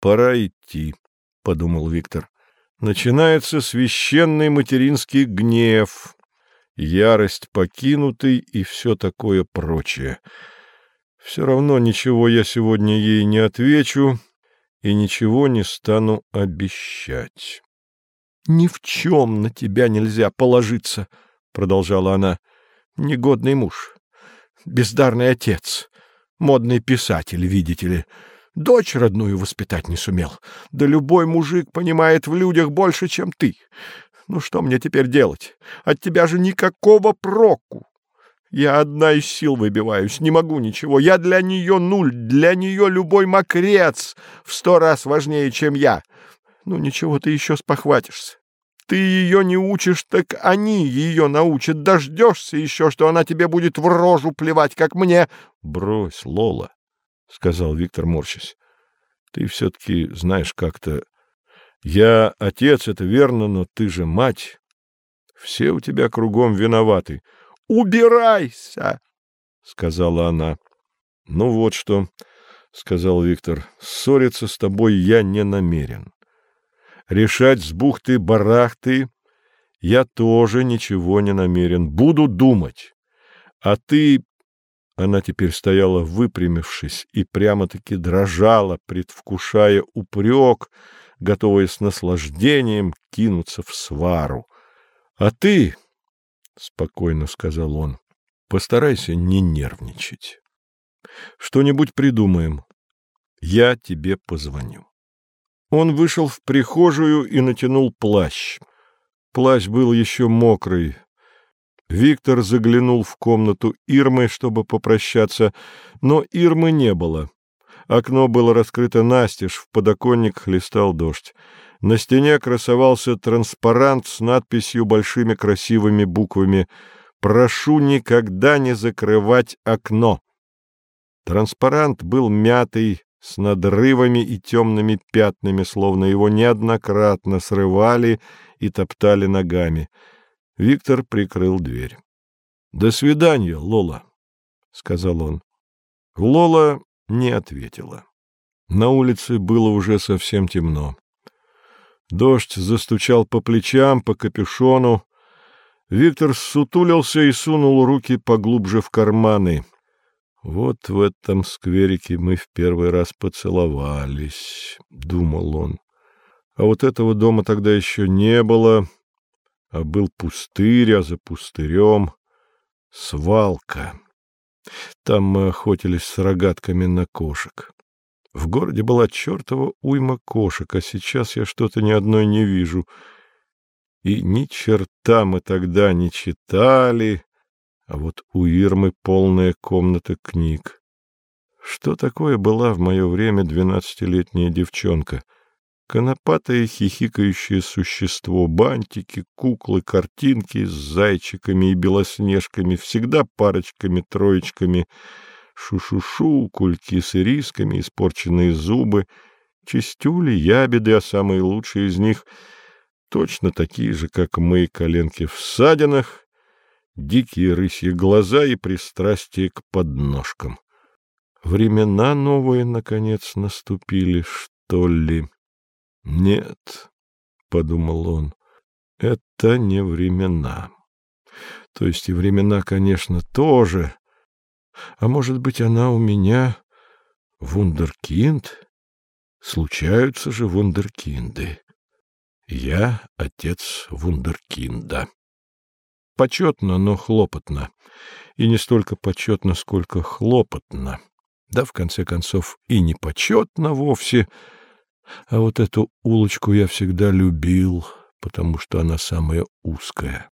Пора идти, — подумал Виктор. Начинается священный материнский гнев, ярость покинутой и все такое прочее. Все равно ничего я сегодня ей не отвечу и ничего не стану обещать. — Ни в чем на тебя нельзя положиться, — продолжала она. — Негодный муж, бездарный отец, модный писатель, видите ли. Дочь родную воспитать не сумел. Да любой мужик понимает в людях больше, чем ты. Ну что мне теперь делать? От тебя же никакого проку. Я одна из сил выбиваюсь, не могу ничего. Я для нее нуль, для нее любой мокрец в сто раз важнее, чем я. Ну ничего, ты еще спохватишься. Ты ее не учишь, так они ее научат. Дождешься еще, что она тебе будет в рожу плевать, как мне. — Брось, Лола, — сказал Виктор, морщась. — Ты все-таки знаешь как-то... Я отец, это верно, но ты же мать. Все у тебя кругом виноваты. — Убирайся! — сказала она. — Ну вот что, — сказал Виктор, — ссориться с тобой я не намерен решать с бухты-барахты я тоже ничего не намерен. Буду думать. А ты... Она теперь стояла выпрямившись и прямо-таки дрожала, предвкушая упрек, готовая с наслаждением кинуться в свару. — А ты, — спокойно сказал он, — постарайся не нервничать. Что-нибудь придумаем. Я тебе позвоню. Он вышел в прихожую и натянул плащ. Плащ был еще мокрый. Виктор заглянул в комнату Ирмы, чтобы попрощаться, но Ирмы не было. Окно было раскрыто настежь, в подоконник хлестал дождь. На стене красовался транспарант с надписью большими красивыми буквами «Прошу никогда не закрывать окно». Транспарант был мятый, с надрывами и темными пятнами, словно его неоднократно срывали и топтали ногами. Виктор прикрыл дверь. — До свидания, Лола, — сказал он. Лола не ответила. На улице было уже совсем темно. Дождь застучал по плечам, по капюшону. Виктор сутулился и сунул руки поглубже в карманы — вот в этом скверике мы в первый раз поцеловались, — думал он. А вот этого дома тогда еще не было, а был пустырь, а за пустырем свалка. Там мы охотились с рогатками на кошек. В городе была чертова уйма кошек, а сейчас я что-то ни одной не вижу. И ни черта мы тогда не читали, а вот у Ирмы полная комната книг. Что такое была в мое время двенадцатилетняя девчонка? Конопатое хихикающее существо, бантики, куклы, картинки с зайчиками и белоснежками, всегда парочками, троечками, шу-шу-шу, кульки с ирисками, испорченные зубы, чистюли, ябеды, а самые лучшие из них точно такие же, как мы, коленки в ссадинах, дикие рысьи глаза и пристрастие к подножкам. Времена новые, наконец, наступили, что ли? Нет, — подумал он, — это не времена. То есть и времена, конечно, тоже. А может быть, она у меня вундеркинд? Случаются же вундеркинды. Я отец вундеркинда. Почетно, но хлопотно. И не столько почетно, сколько хлопотно. Да, в конце концов, и не почетно вовсе. А вот эту улочку я всегда любил, потому что она самая узкая.